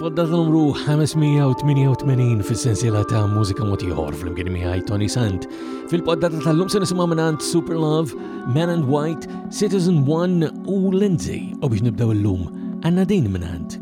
Poddas numru 588 fil-sensiela ta' mużika motiħor fl-imkien miħaj Tony Sant. Fil-poddata tal-lum se nisimgħu minant Super Love, Man and White, Citizen One u Lindsay. U biex nibdew l-lum għanna din minant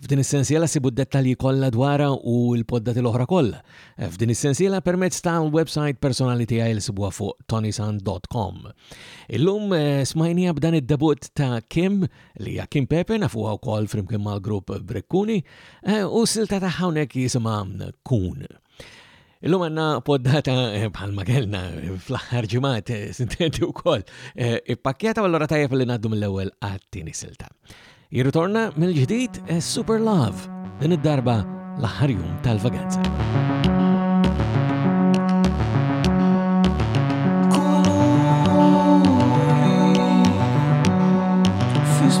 F'din is-sensiela sibu d-dettalji kollha dwarha u l-poddati l-oħra kollha. F'din is-sensiela permezz tal-website personali tiegħi li sibuha fuq tonisan.com. Illum eh, smajnija b'dan id-debut ta' Kim li hija Kim Pepe nafuha wkoll flimkien mal-grupp Brekkuni eh, u silta ta' hawnhekk jisimha Kun. Illum għanna poddata eh, bħalma kellna eh, fl-aħħar ġimgħat eh, sintenti wkoll ippakkjata allura tajjeb li ngħaddu mill-ewwel għat-tieni silta. Jirritorna mill-ġdid Super Love din id-darba l-aħħar jum tal-vaganza. Fis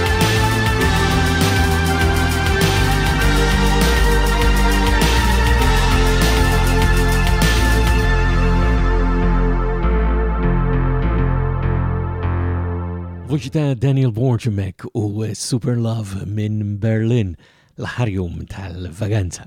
Voċi ta' Daniel Borchemek u Super Love minn Berlin l-ħarjum tal-vaganza.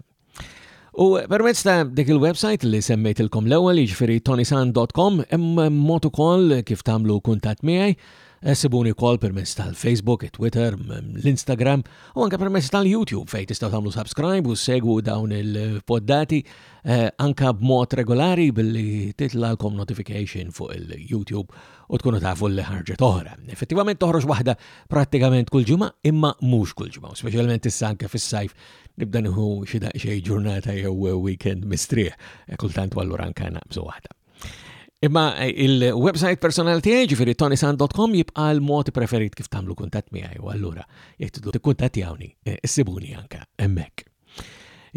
U permezz ta' dik il-website li semmejtilkom l-ewwel jiġifieri tonisan.com hemm mod ukoll kif tagħmlu kuntatt miegħi eh, Sibuni kol permezz tal-Facebook, Twitter, l-Instagram u anke permezz tal-YouTube fejn tistgħu tagħmlu subscribe u segwu dawn il-poddati eh, anke b'mod regolari billi titlalkom notification fuq il-YouTube u tkunu tafu li ħarġet oħra. Effettivament toħroġ waħda prattikament kull ġimgħa imma mhux kull ġimgħa, speċjalment issa anke fis-sajf nibda nħu xi daqsxejn ġurnata jew weekend mistrieħ, e kultant allura anke naqbżu waħda. Imma e, il-website personali tiegħi ġifieri tonisan.com jibqa' l-mod preferit kif tagħmlu kuntatt miegħi u allura jekk tiddu tikkuntattjawni e, issibuni anke hemmhekk.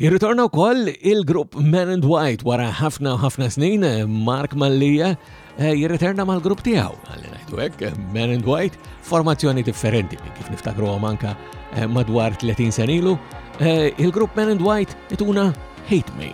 Jirritorna wkoll il-grupp Man and White wara ħafna u ħafna snin, Mark Mallija, Eh, jirriterna mal-grupp tiegħu, għalli ngħidu hekk, eh, Man and White, formazzjoni differenti minn kif niftakru manka eh, madwar 30 senilu, il-grupp Man and White ituna Hate Me.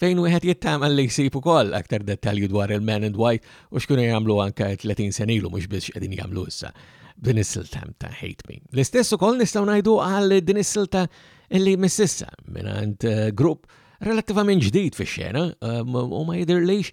fejn wieħed jittama li jsib ukoll aktar dettalji dwar il-Man and White u x'kienu jagħmlu anke 30 sen ilu mhux biss x'qegħdin jagħmlu issa b'din is-silta ta' Hate Me. L-istess ukoll nistgħu ngħidu għal din is-silta illi mississa mingħand eh, grupp relattivament ġdid fix-xena eh, u ma jidirlix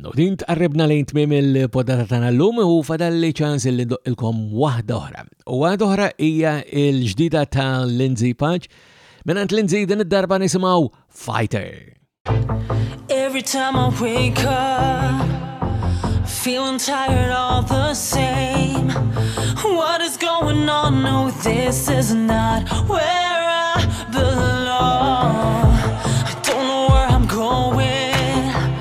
Nodin tqarribna lejn tmiem il-podata tagħna llum u fadal li ċans li doqilkom waħda oħra. U waħda oħra hija l-ġdida ta' Lindsay Paċ. Minant Lindsay din id-darba nisimgħu Fighter. Every time I wake up Feeling tired all the same What is going on? No, this is not where I belong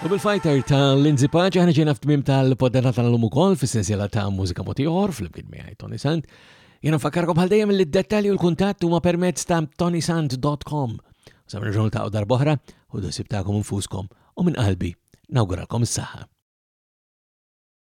U bil-fighter ta' Lindsay Paċi ħana ġena f'tmim tal-poddata tal-lum ukoll fis-sensiela ta' mużika motiħor fl-imkien miegħi Tony Sant. Jena fakkarkom bħal dejjem li d-dettalji u l-kuntatt huma permezz ta' tonysant.com. Sa minn ġurnal ta' darboħra u d-sib ta'kom infuskom u minn qalbi nawguralkom s saha